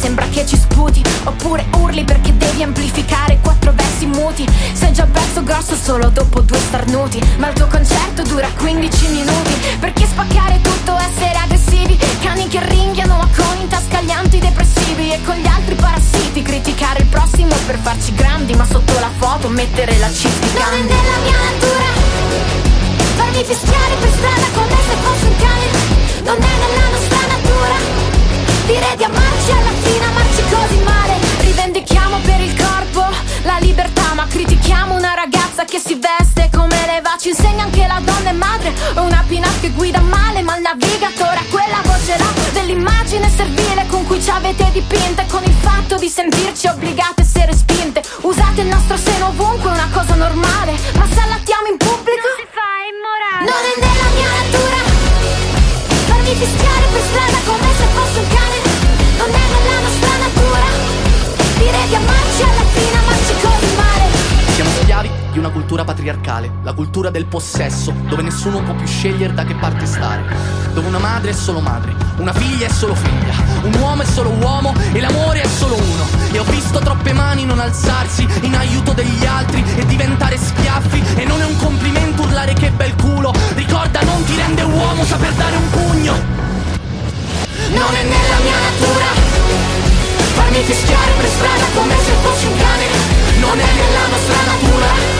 Sembra che ci sputi Oppure urli perché devi amplificare quattro versi muti. Sei già pezzo grosso solo dopo due starnuti Ma il tuo concerto dura 15 minuti. Perché spaccare tutto, essere aggressivi? Cani che ringhiano ma con in tasca gli antidepressivi E con gli altri parassiti Criticare il prossimo per farci grandi Ma sotto la foto mettere la cifra Non è nella mia natura Farmi fischiare per Ma critichiamo una ragazza che si veste come le va Ci insegna anche la donna è madre. O una pin-up che guida male Ma il navigatore ha quella voce là Dell'immagine servile con cui ci avete dipinte Con il fatto di sentirci obbligate a essere spinte. Usate il nostro seno ovunque, una cosa normale una cultura patriarcale, la cultura del possesso, dove nessuno può più scegliere da che parte stare, dove una madre è solo madre, una figlia è solo figlia, un uomo è solo uomo e l'amore è solo uno. E ho visto troppe mani non alzarsi in aiuto degli altri e diventare schiaffi e non è un complimento urlare che bel culo, ricorda non ti rende uomo saper dare un pugno. Non è nella mia natura farmi fischiare per strada come se fossi un cane non è nella nostra natura